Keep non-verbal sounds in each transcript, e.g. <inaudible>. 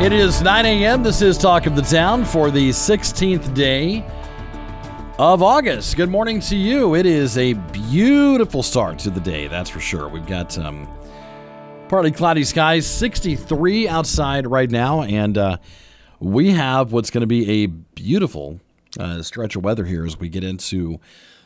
It is 9 a.m. This is Talk of the Town for the 16th day of August. Good morning to you. It is a beautiful start to the day, that's for sure. We've got um, partly cloudy skies, 63 outside right now, and uh, we have what's going to be a beautiful uh, stretch of weather here as we get into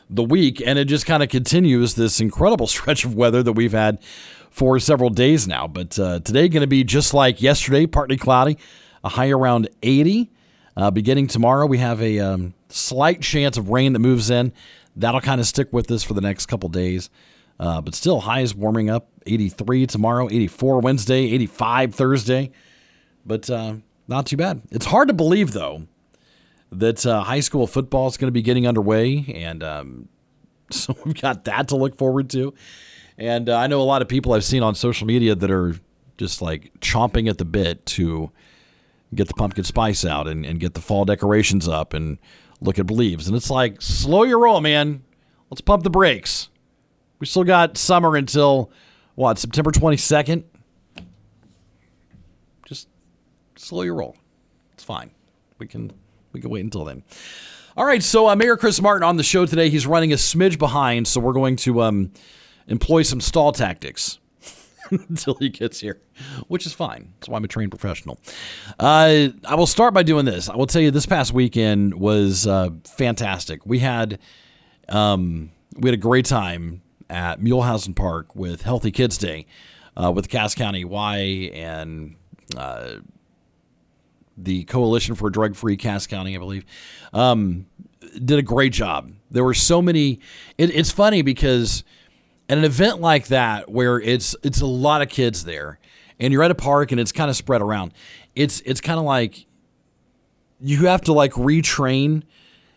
the week. And it just kind of continues this incredible <laughs> stretch of weather that we've had for several days now. But uh, today going to be just like yesterday, partly cloudy, a high around 80. Uh, beginning tomorrow, we have a um, slight chance of rain that moves in. That'll kind of stick with us for the next couple days. Uh, but still, highs warming up 83 tomorrow, 84 Wednesday, 85 Thursday. But uh, not too bad. It's hard to believe, though, that uh, high school football is going to be getting underway. And um, <laughs> so we've got that to look forward to. And uh, I know a lot of people I've seen on social media that are just like chomping at the bit to get the pumpkin spice out and, and get the fall decorations up and look at leaves. And it's like, slow your roll, man. Let's pump the brakes. We still got summer until what, September 22nd? Just slow your roll. It's fine. We can we can wait until then. All right, so uh, Mayor Chris Martin on the show today. He's running a smidge behind, so we're going to um, employ some stall tactics <laughs> until he gets here, which is fine. That's why I'm a trained professional. Uh, I will start by doing this. I will tell you, this past weekend was uh, fantastic. We had um, we had a great time at Mulehausen Park with Healthy Kids Day uh, with Cass County Y and uh, the Coalition for Drug Free Cass County, I believe. Um, did a great job. There were so many. It, it's funny because at an event like that where it's it's a lot of kids there and you're at a park and it's kind of spread around it's it's kind of like you have to like retrain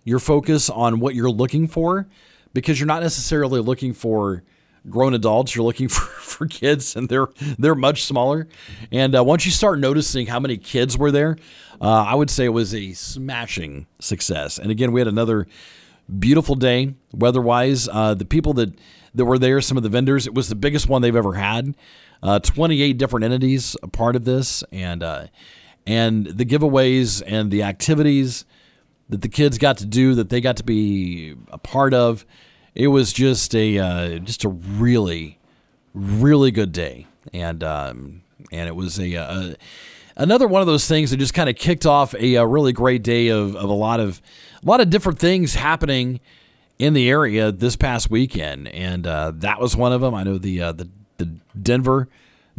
your focus on what you're looking for because you're not necessarily looking for grown adults you're looking <laughs> for, for kids and they're they're much smaller and uh, once you start noticing how many kids were there uh, i would say it was a smashing success and again we had another beautiful day weather-wise uh, the people that that were there, some of the vendors. It was the biggest one they've ever had. Uh, 28 different entities a part of this, and uh, and the giveaways and the activities that the kids got to do, that they got to be a part of. It was just a uh, just a really, really good day, and um, and it was a, a another one of those things that just kind of kicked off a, a, really great day of, of a lot of a lot of different things happening in the area this past weekend, and uh, that was one of them. I know the uh, the, the Denver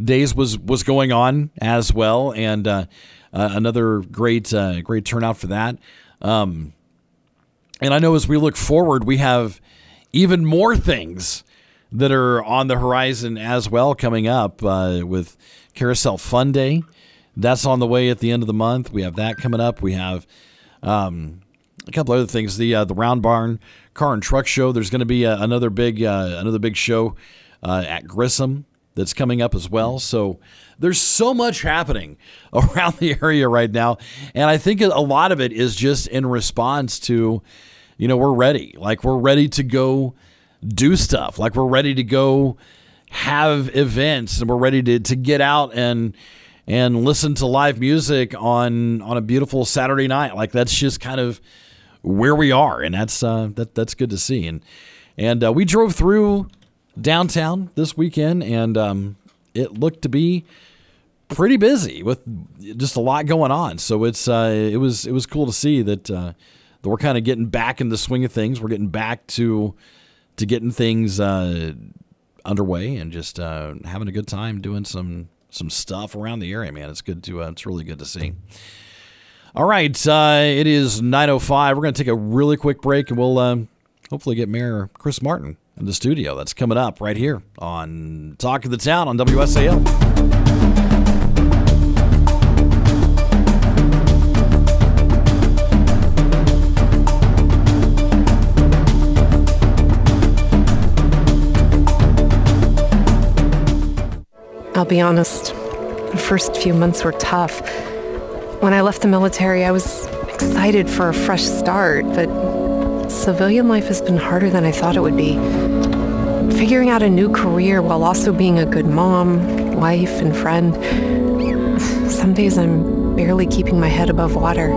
days was was going on as well, and uh, uh another great uh, great turnout for that. Um, and I know as we look forward, we have even more things that are on the horizon as well coming up uh, with Carousel Fun Day. That's on the way at the end of the month. We have that coming up. We have um, a couple other things. The the Round Barn car and truck show. There's going to be uh, another big uh, another big show uh, at Grissom that's coming up as well. So there's so much happening <laughs> around the area right now, and I think a lot of it is just in response to, you know, we're ready. Like we're ready to go do stuff. Like we're ready to go have events, and we're ready to to get out and and listen to live music on on a beautiful Saturday night. Like that's just kind of where we are, and that's uh, that that's good to see. And and uh, we drove through downtown this weekend, and um, it looked to be pretty busy with just a lot going on. So it's uh, it was it was cool to see that uh, that we're kind of getting back in the swing of things. We're getting back to to getting things uh, underway and just uh, having a good time doing some some stuff around the area. Man, it's good to uh, it's really good to see. All right, uh, it is 9.05. We're going to take a really quick break, and we'll uh, hopefully get Mayor Chris Martin in the studio. That's coming up right here on Talk of the Town on WSAL. Be honest. The first few months were tough. When I left the military, I was excited for a fresh start, but civilian life has been harder than I thought it would be. Figuring out a new career while also being a good mom, wife, and friend. Some days I'm barely keeping my head above water.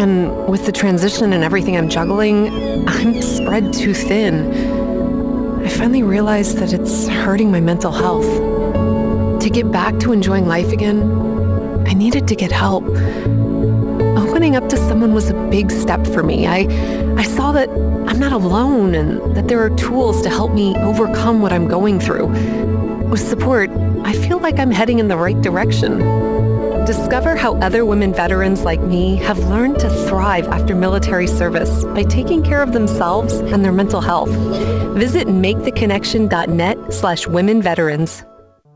And with the transition and everything I'm juggling, I'm spread too thin. I finally realized that it's hurting my mental health. To get back to enjoying life again, I needed to get help. Opening up to someone was a big step for me. I, I saw that I'm not alone and that there are tools to help me overcome what I'm going through. With support, I feel like I'm heading in the right direction. Discover how other women veterans like me have learned to thrive after military service by taking care of themselves and their mental health. Visit maketheconnection.net slash women veterans.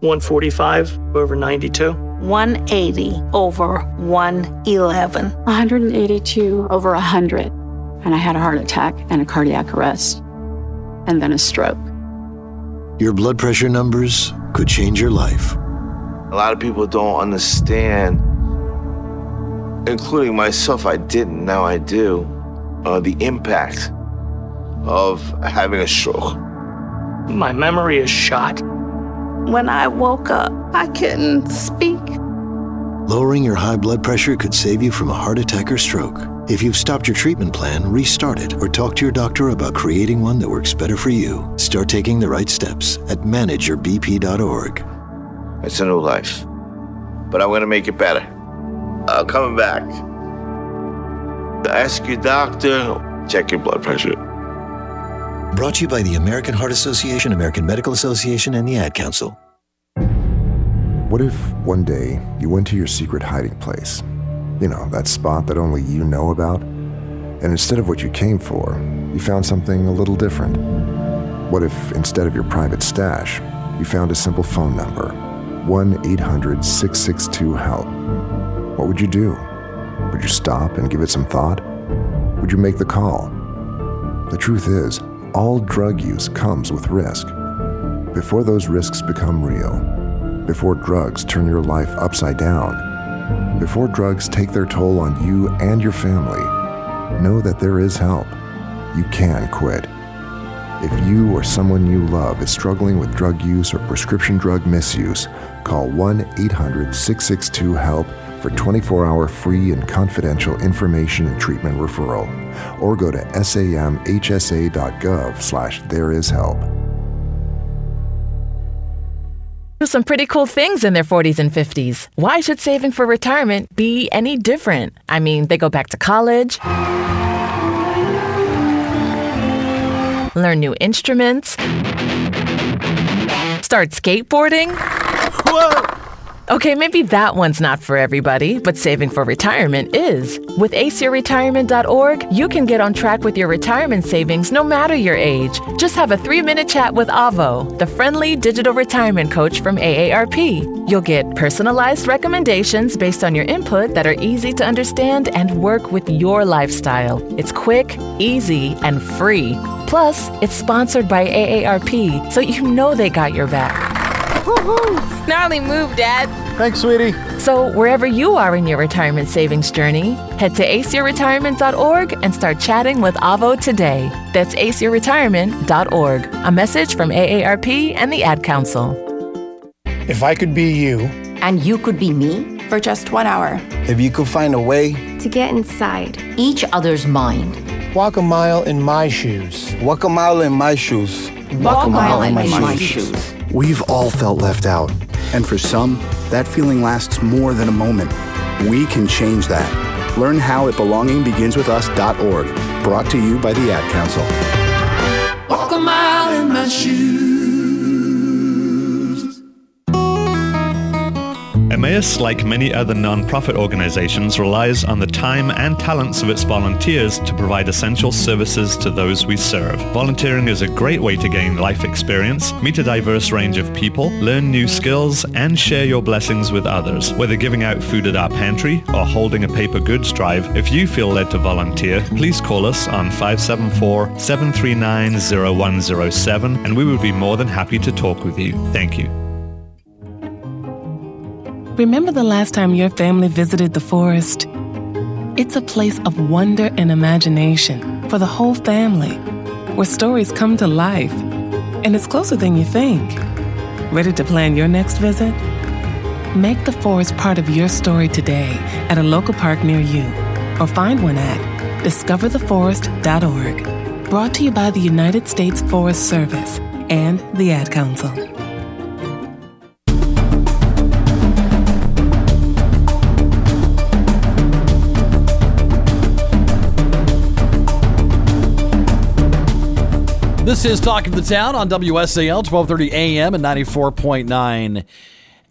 145 over 92. 180 over 111. 182 over 100. And I had a heart attack and a cardiac arrest, and then a stroke. Your blood pressure numbers could change your life. A lot of people don't understand, including myself, I didn't, now I do, uh, the impact of having a stroke. My memory is shot. When I woke up, I couldn't speak. Lowering your high blood pressure could save you from a heart attack or stroke. If you've stopped your treatment plan, restart it or talk to your doctor about creating one that works better for you. Start taking the right steps at manageyourbp.org. It's a new life. But I'm gonna make it better. I'm coming back. Ask your doctor, check your blood pressure. Brought to you by the American Heart Association, American Medical Association, and the Ad Council. What if one day you went to your secret hiding place? You know, that spot that only you know about? And instead of what you came for, you found something a little different? What if instead of your private stash, you found a simple phone number 1 800 662 HELP. What would you do? Would you stop and give it some thought? Would you make the call? The truth is, all drug use comes with risk. Before those risks become real, before drugs turn your life upside down, before drugs take their toll on you and your family, know that there is help. You can quit. If you or someone you love is struggling with drug use or prescription drug misuse, call 1 800 662 HELP for 24 hour free and confidential information and treatment referral. Or go to samhsa.gov slash there is help. Do some pretty cool things in their 40s and 50s. Why should saving for retirement be any different? I mean, they go back to college learn new instruments, start skateboarding. Whoa! Okay, maybe that one's not for everybody, but saving for retirement is. With aceyourretirement.org, you can get on track with your retirement savings no matter your age. Just have a three minute chat with Avo, the friendly digital retirement coach from AARP. You'll get personalized recommendations based on your input that are easy to understand and work with your lifestyle. It's quick, easy, and free. Plus, it's sponsored by AARP, so you know they got your back. Gnarly move, Dad. Thanks, sweetie. So, wherever you are in your retirement savings journey, head to aceyourretirement.org and start chatting with Avo today. That's aceyourretirement.org. A message from AARP and the Ad Council. If I could be you, and you could be me for just one hour, if you could find a way to get inside each other's mind, walk a mile in my shoes, walk a mile in my shoes, walk, walk a mile, mile in, my, my shoes. shoes. We've all felt left out, and for some, that feeling lasts more than a moment. We can change that. Learn how at belongingbeginswithus.org. Brought to you by the Ad Council. Walk a mile in my shoes. Emmaus, like many other non-profit organizations, relies on the time and talents of its volunteers to provide essential services to those we serve. Volunteering is a great way to gain life experience, meet a diverse range of people, learn new skills, and share your blessings with others. Whether giving out food at our pantry or holding a paper goods drive, if you feel led to volunteer, please call us on 574-739-0107 and we would be more than happy to talk with you. Thank you. Remember the last time your family visited the forest? It's a place of wonder and imagination for the whole family, where stories come to life. And it's closer than you think. Ready to plan your next visit? Make the forest part of your story today at a local park near you, or find one at discovertheforest.org. Brought to you by the United States Forest Service and the Ad Council. This is Talk of the Town on WSAL 1230 AM and 94.9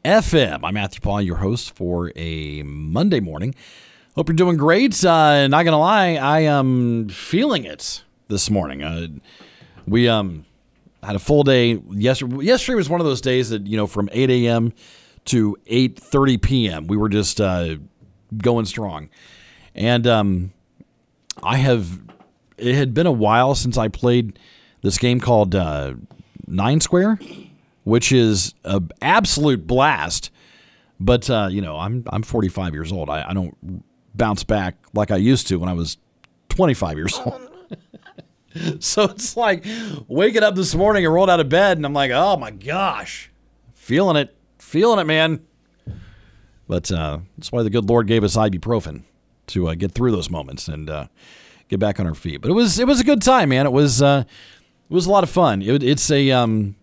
FM. I'm Matthew Paul, your host for a Monday morning. Hope you're doing great. Uh, not gonna lie, I am feeling it this morning. Uh, we um had a full day yesterday. Yesterday was one of those days that you know from 8 a.m. to 8:30 p.m. we were just uh, going strong, and um, I have. It had been a while since I played this game called uh, Nine Square, which is an absolute blast. But uh, you know, I'm I'm 45 years old. I, I don't bounce back like I used to when I was 25 years old. <laughs> so it's like waking up this morning and rolled out of bed, and I'm like, oh my gosh, feeling it, feeling it, man. But uh, that's why the good Lord gave us ibuprofen to uh, get through those moments and uh, get back on our feet. But it was it was a good time, man. It was uh, it was a lot of fun. It, it's a um,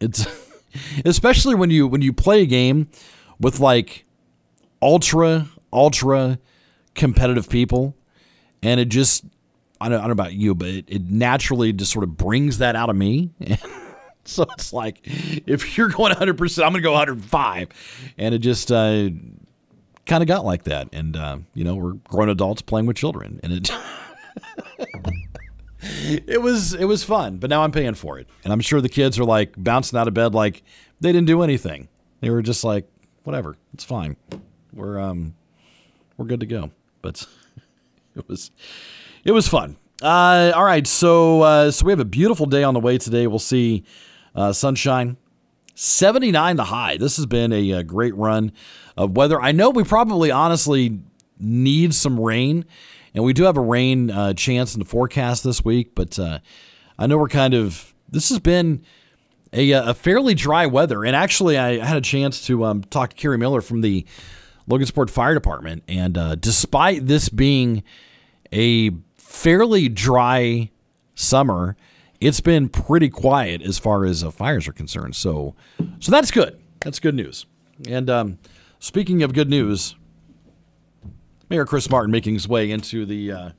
it's <laughs> especially when you when you play a game with like ultra ultra competitive people, and it just I don't, I don't know about you, but it, it naturally just sort of brings that out of me. <laughs> so it's like if you're going 100, percent I'm going to go 105, and it just uh, kind of got like that. And uh, you know, we're grown adults playing with children, and it. <laughs> it was it was fun, but now I'm paying for it, and I'm sure the kids are like bouncing out of bed like they didn't do anything. They were just like, whatever, it's fine. We're um we're good to go. But <laughs> it was it was fun. Uh, all right, so uh, so we have a beautiful day on the way today. We'll see uh, sunshine, 79 the high. This has been a, a great run of weather. I know we probably honestly need some rain and we do have a rain uh, chance in the forecast this week, but uh, I know we're kind of, this has been a, uh, a, fairly dry weather. And actually, I had a chance to um, talk to Kerry Miller from the Logansport Fire Department. And uh, despite this being a fairly dry summer, it's been pretty quiet as far as uh, fires are concerned. So, so that's good. That's good news. And um, speaking of good news, Mayor Chris Martin making his way into the uh,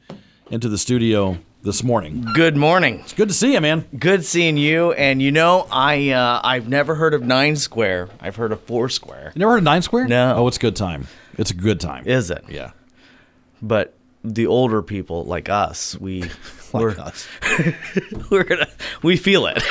into the studio this morning. Good morning. It's good to see you, man. Good seeing you. And you know, I uh, I've never heard of Nine Square. I've heard of Four Square. You never heard of Nine Square? No. Oh, it's a good time. It's a good time. Is it? Yeah. But the older people like us, we <laughs> like we're, us. <laughs> we're gonna we feel it.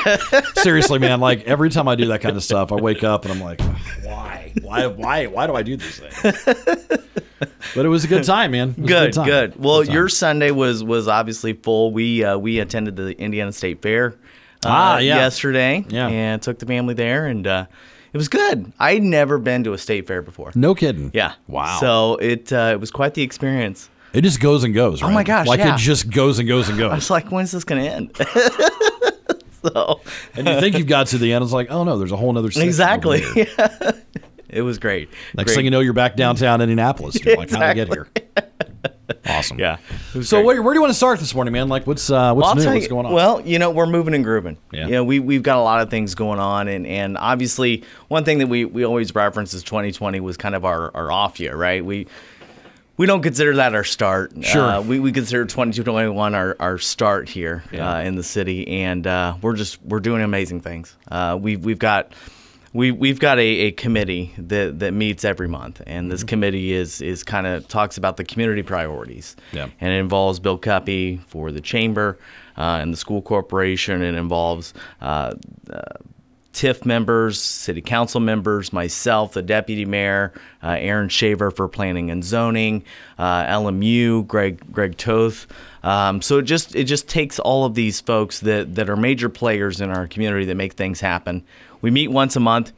<laughs> Seriously, man. Like every time I do that kind of stuff, I wake up and I'm like, why, why, why, why do I do these things? <laughs> But it was a good time, man. Good, good, time. good. Well, Good your Sunday was was obviously full. We uh, we attended the Indiana State Fair uh, Ah, yeah. yesterday, Yeah. and took the family there, and uh, it was good. I'd never been to a state fair before. No kidding. Yeah. Wow. So it uh, it was quite the experience. It just goes and goes. Right? Oh my gosh, Like yeah. it just goes and goes and goes. <laughs> I was like, when's this gonna end? <laughs> so and you think you've got to the end, it's like, oh no, there's a whole other exactly. Yeah. It was great. Next Great. thing you know, you're back downtown Indianapolis. You're like, how did I get here? <laughs> Awesome. Yeah. So where, where do you want to start this morning, man? Like, what's uh, what's Well, new? tell What's you- going on? Well, you know, we're moving and grooving. Yeah. You know, we we've got a lot of things going on, and and obviously one thing that we we always reference is 2020 was kind of our our off year, right? We we don't consider that our start. Sure. Uh, we, we consider 2021 our, our start here Yeah. uh, in the city, and uh, we're just we're doing amazing things. Uh, we've we've got we we've got a, a committee that, that meets every month, and Mm-hmm. this committee is is kind of talks about the community priorities. Yeah. And it involves Bill Cuppy for the chamber uh, and the school corporation. It involves uh, uh, TIF members, city council members, myself, the deputy mayor, uh, Aaron Shaver for planning and zoning, uh, LMU, Greg Greg Toth. Um, so it just it just takes all of these folks that that are major players in our community that make things happen. We meet once a month.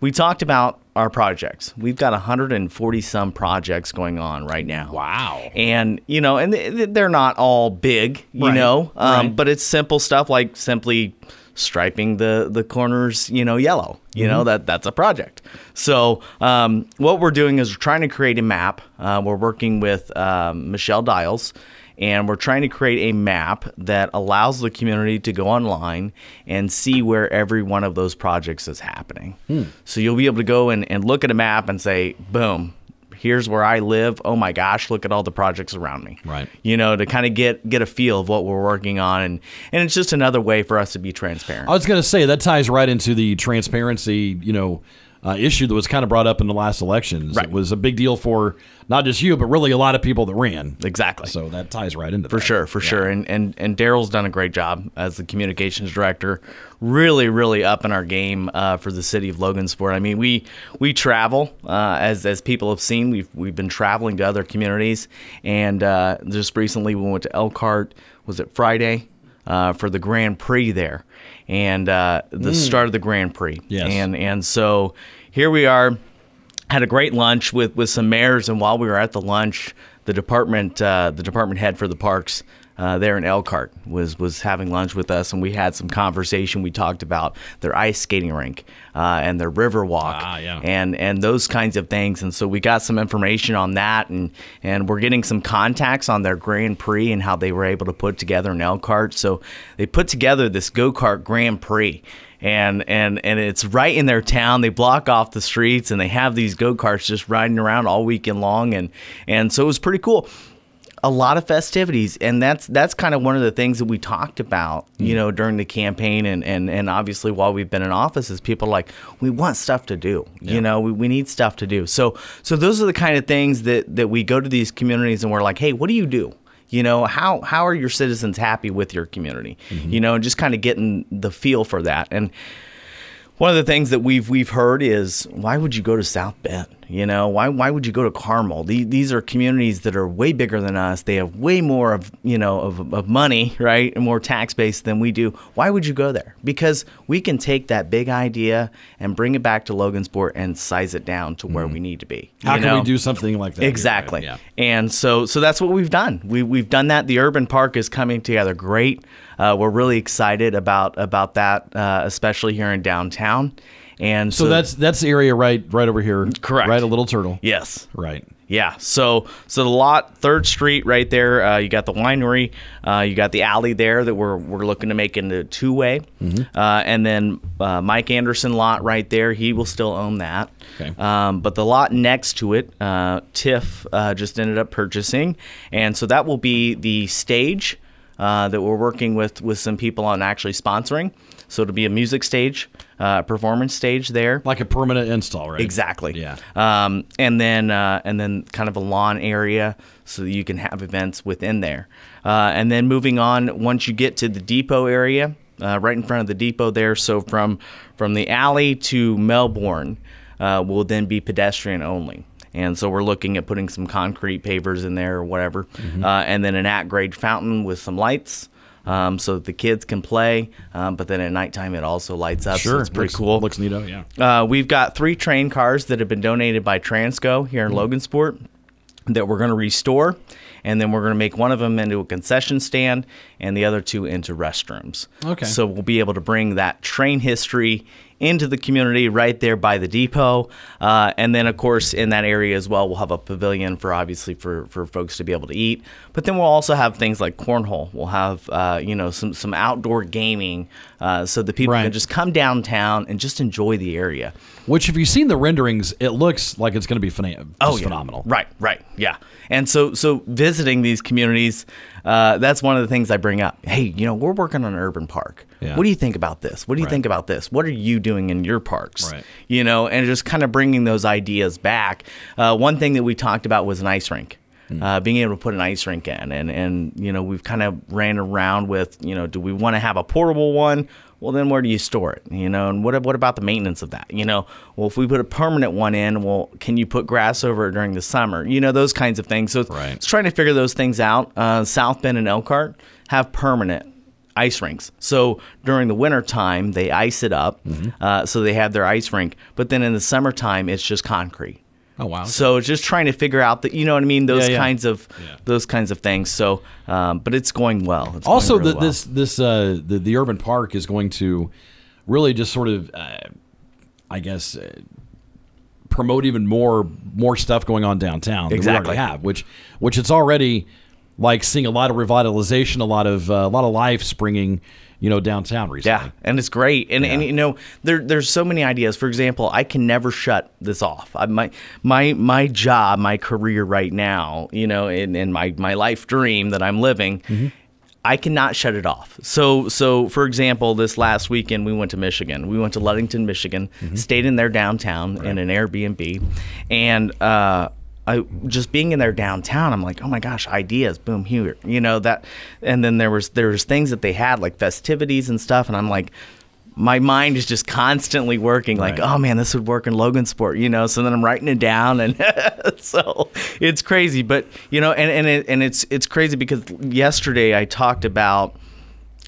We talked about our projects. We've got 140 some projects going on right now. Wow. And, you know, and they're not all big, you Right, know, um, right. but it's simple stuff like simply striping the, the corners, you know, yellow. You know, Mhm. that that's a project. So, um, what we're doing is we're trying to create a map. Uh, we're working with um, Michelle Dials and we're trying to create a map that allows the community to go online and see where every one of those projects is happening. Hmm. So you'll be able to go and, and look at a map and say, boom, here's where I live. Oh my gosh, look at all the projects around me. Right. You know, to kind of get get a feel of what we're working on and and it's just another way for us to be transparent. I was going to say that ties right into the transparency, you know, uh, issue that was kind of brought up in the last elections. It was a big deal for not just you, but really a lot of people that ran. Exactly. So that ties right into for that. sure, for sure. And and and Daryl's done a great job as the communications director, really, really up in our game uh, for the city of Logansport. I mean, we we travel uh, as as people have seen. We've we've been traveling to other communities, and uh, just recently we went to Elkhart. Was it Friday? Uh, for the Grand Prix there, and uh, the Mm. start of the Grand Prix. Yes. And and so here we are had a great lunch with, with some mayors, and while we were at the lunch, the department uh, the department head for the parks uh, there in Elkhart was was having lunch with us, and we had some conversation. We talked about their ice skating rink uh, and their river walk, and and those kinds of things. And so we got some information on that, and and we're getting some contacts on their Grand Prix and how they were able to put together an Elkhart. So they put together this go kart Grand Prix and and and it's right in their town. They block off the streets and they have these go karts just riding around all weekend long, and and so it was pretty cool. A lot of festivities, and that's that's kind of one of the things that we talked about, you mm. know, during the campaign, and and and obviously while we've been in office, is people are like we want stuff to do, you know, we, we need stuff to do. So so those are the kind of things that that we go to these communities and we're like, hey, what do you do? You know, how how are your citizens happy with your community? Mm-hmm. You know, and just kind of getting the feel for that. And one of the things that we've we've heard is why would you go to South Bend? You know, why why would you go to Carmel? These, these are communities that are way bigger than us. They have way more of you know of, of money, <laughs> right, and more tax base than we do. Why would you go there? Because we can take that big idea and bring it back to Logansport and size it down to where we need to be. How can we do something like that? here, right? Exactly. Yeah. And so so that's what we've done. We we've done that. The urban park is coming together great. Uh, we're really excited about about that, uh, especially here in downtown. And So, so, that's that's the area right right over here. Correct. Right, a little turtle. yes, Right. yeah. So so the lot, Third Street, right there. Uh, you got the winery. Uh, you got the alley there that we're we're looking to make into two way. Uh, and then uh, Mike Anderson lot right there. He will still own that. Okay. Um, but the lot next to it, uh, TIF uh, just ended up purchasing, and so that will be the stage uh, that we're working with with some people on actually sponsoring. So it'll be a music stage, uh, performance stage there, like a permanent install, right? Exactly. Yeah. Um, and then uh, and then kind of a lawn area so that you can have events within there. Uh, and then moving on, once you get to the depot area, uh, right in front of the depot there. So from from the alley to Melbourne uh, will then be pedestrian only. And so we're looking at putting some concrete pavers in there or whatever, Mm-hmm. uh, and then an at-grade fountain with some lights. Um, so the kids can play, um, but then at nighttime it also lights up. so Sure. it's pretty Looks- cool. Looks neato, yeah. Uh, we've got three train cars that have been donated by Transco here in Mm-hmm. Logansport that we're going to restore. And then we're going to make one of them into a concession stand and the other two into restrooms. Okay. So we'll be able to bring that train history into the community right there by the depot. Uh, and then, of course, in that area as well, we'll have a pavilion for obviously for, for folks to be able to eat. But then we'll also have things like cornhole. We'll have, uh, you know, some, some outdoor gaming uh, so that people Right. can just come downtown and just enjoy the area. Which, if you've seen the renderings, it looks like it's going to be just Oh, yeah. phenomenal. Right, right, yeah. And so, so visiting these communities, uh, that's one of the things I bring up. Hey, you know, we're working on an urban park. Yeah. What do you think about this? What do you Right. think about this? What are you doing in your parks? Right. You know, and just kind of bringing those ideas back. Uh, one thing that we talked about was an ice rink. Hmm. Uh, being able to put an ice rink in, and and you know we've kind of ran around with you know do we want to have a portable one? Well, then where do you store it? You know, and what what about the maintenance of that? You know, well if we put a permanent one in, well can you put grass over it during the summer? You know those kinds of things. So it's, it's trying to figure those things out. Uh, South Bend and Elkhart have permanent ice rinks. So during the winter time, they ice it up, uh, so they have their ice rink. But then in the summertime, it's just concrete. Oh wow! So just trying to figure out that you know what I mean. Those Yeah, yeah. kinds of those kinds of things. So, um, but it's going well. It's also, going really the, well. this this uh, the the urban park is going to really just sort of, uh, I guess, uh, promote even more more stuff going on downtown. Than Exactly. have, which which it's already like seeing a lot of revitalization, a lot of uh, a lot of life springing, you know, downtown recently. Yeah, and it's great. And and you know, there there's so many ideas. For example, I can never shut this off. I, my my my job, my career right now, you know, and, and my my life dream that I'm living. Mm-hmm. I cannot shut it off. So, so for example, this last weekend we went to Michigan. We went to Ludington, Michigan, Mm-hmm. stayed in their downtown in an Airbnb, and uh, I just being in their downtown. I'm like, oh my gosh, ideas, boom, here, you know that. And then there was there was things that they had like festivities and stuff, and I'm like. My mind is just constantly working, like, oh man, this would work in Logansport, you know. So then I'm writing it down, and <laughs> so it's crazy. But you know, and and it, and it's it's crazy because yesterday I talked about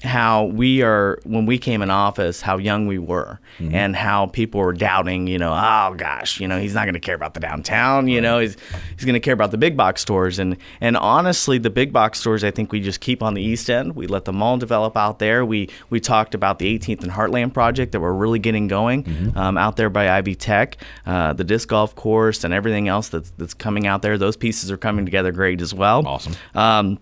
how we are when we came in office how young we were and how people were doubting you know oh gosh you know he's not going to care about the downtown you know he's he's going to care about the big box stores. And and honestly the big box stores i think we just keep on the east end. We let the mall develop out there. We we talked about the 18th and heartland project that we're really getting going um, out there by ivy tech. Uh, the disc golf course and everything else that's that's coming out there those pieces are coming together great as well. Awesome. Um,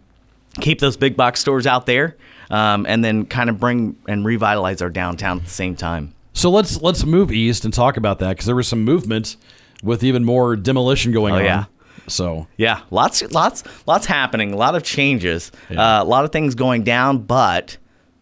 keep those big box stores out there, um, and then kind of bring and revitalize our downtown at the same time. So let's let's move east and talk about that because there was some movement with even more demolition going Oh, on. yeah. So Yeah, lots, lots, lots happening. A lot of changes. Uh, a lot of things going down, but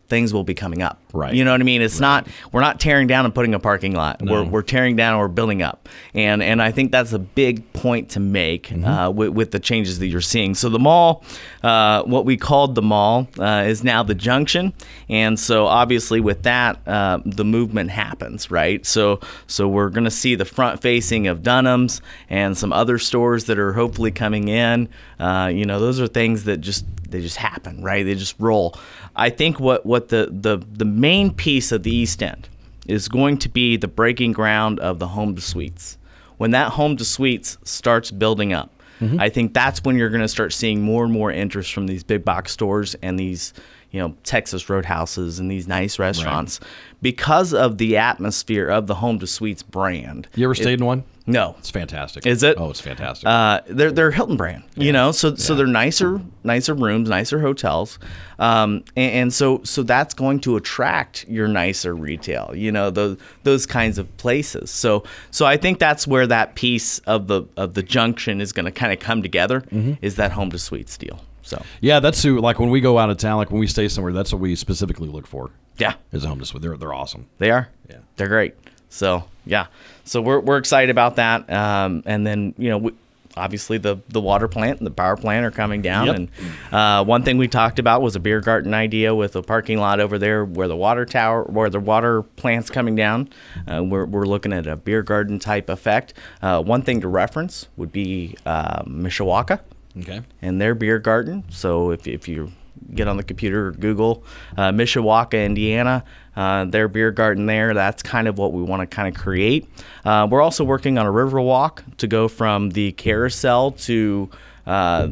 things will be coming up. Right. You know what I mean? It's not we're not tearing down and putting a parking lot. No. We're, we're tearing down and we're building up. And and I think that's a big point to make Mm-hmm. uh, with, with the changes that you're seeing. So the mall, uh, what we called the mall, uh, is now the junction. And so obviously with that, uh, the movement happens, right? So so we're going to see the front facing of Dunham's and some other stores that are hopefully coming in. Uh, you know, those are things that just they just happen, right? They just roll. I think what what the the the main piece of the East End is going to be the breaking ground of the Home2 Suites. When that Home2 Suites starts building up, mm-hmm. I think that's when you're going to start seeing more and more interest from these big box stores and these, you know, Texas Roadhouses and these nice restaurants because of the atmosphere of the Home2 Suites brand. you ever It- stayed in one? No. It's fantastic. Is it? Oh, it's fantastic. Uh, they're they're Hilton brand, you know, so so they're nicer nicer rooms, nicer hotels, um, and, and so so that's going to attract your nicer retail, you know, those those kinds of places. So so I think that's where that piece of the of the junction is going to kind of come together, is that Home2 Suites deal. So yeah, that's who. Like when we go out of town, like when we stay somewhere, that's what we specifically look for. Yeah. is a Home2 Suite. They're they're awesome. They are. Yeah. They're great. So yeah. So we're we're excited about that. Um, and then you know. We, Obviously, the, the water plant and the power plant are coming down. Yep. And uh, one thing we talked about was a beer garden idea with a parking lot over there where the water tower, where the water plant's coming down. Uh, we're, we're looking at a beer garden type effect. Uh, one thing to reference would be uh, Mishawaka Okay. and their beer garden. So if, if you get on the computer or Google uh, Mishawaka, Indiana, uh, their beer garden there, that's kind of what we want to kind of create. Uh, we're also working on a river walk to go from the carousel to uh,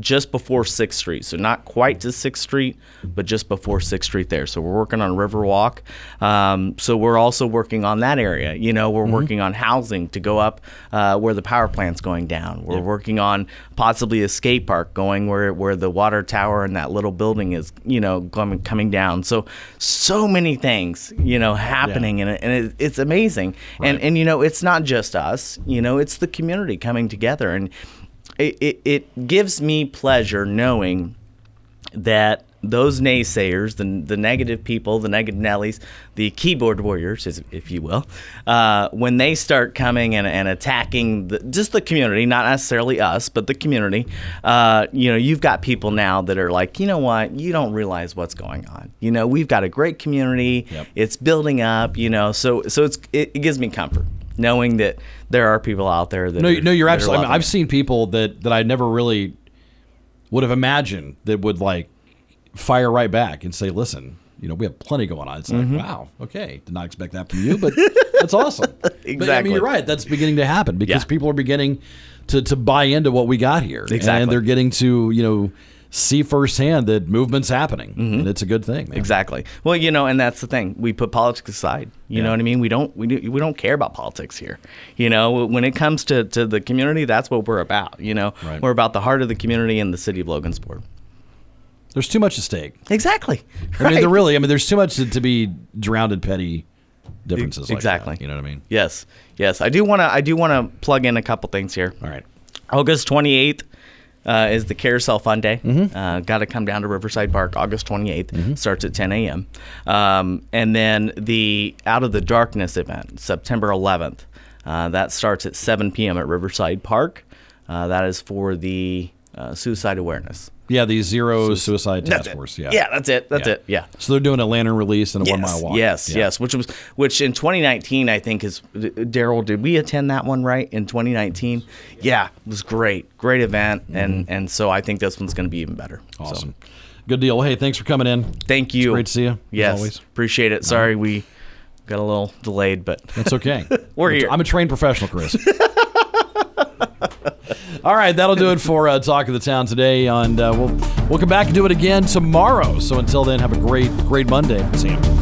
just before 6th Street. So not quite to 6th Street, but just before 6th Street there. So we're working on Riverwalk. Um, so we're also working on that area. You know, we're working on housing to go up uh, where the power plant's going down. We're working on possibly a skate park going where, where the water tower and that little building is, you know, coming, coming down. So, so many things, you know, happening and, and it, it's amazing. And, and, you know, it's not just us, you know, it's the community coming together. And, it, it, it gives me pleasure knowing that those naysayers, the, the negative people, the negative Nellies, the keyboard warriors, if you will, uh, when they start coming and, and attacking the, just the community, not necessarily us, but the community, uh, you know, you've got people now that are like, you know what, you don't realize what's going on. You know, we've got a great community, it's building up, you know, so so it's it, it gives me comfort knowing that there are people out there that No, are, no, you're absolutely. I mean, I've it. seen people that that I never really would have imagined that would like fire right back and say, listen, you know, we have plenty going on. It's like, mm-hmm. wow, okay, did not expect that from you, but <laughs> that's awesome. exactly. But, I mean, you're right. That's beginning to happen because Yeah. people are beginning to, to buy into what we got here. Exactly. And they're getting to, you know, see firsthand that movement's happening. And mm-hmm. it's a good thing. man. Exactly. Well, you know, and that's the thing. We put politics aside. You Yeah. know what I mean? We don't we, do- we don't care about politics here. You know, when it comes to, to the community, that's what we're about. You know, Right. we're about the heart of the community and the city of Logansport. There's too much at stake. Exactly. I mean, there really, I mean, there's too much to, to be drowned in petty differences. like exactly. that, you know what I mean? Yes. Yes. I do want to I do want to plug in a couple things here. All right. August 28th uh, is the Carousel Fun Day. Mm-hmm. Uh, Got to come down to Riverside Park August 28th. Starts at 10 a.m. Um, and then the Out of the Darkness event, September 11th. Uh, that starts at 7 p.m. at Riverside Park. Uh, that is for the uh, suicide awareness. Yeah, the Zero Suicide That's Task it. Force. Yeah. Yeah, that's it. That's it. Yeah. So they're doing a lantern release and a one mile walk. Yes, Yeah. yes, which was which in 2019 I think is Daryl. Did we attend that one right in 2019? Yeah, it was great, great event, and and so I think this one's going to be even better. So, Mm-hmm. Awesome. Good deal. Hey, thanks for coming in. thank you. great to see you. Yes, always. appreciate it. Sorry we got a little delayed, but That's okay. <laughs> We're here. I'm a trained professional, Chris. <laughs> All right, that'll do it for uh, Talk of the Town today, and uh, we'll we'll come back and do it again tomorrow. So until then, have a great great Monday. See you.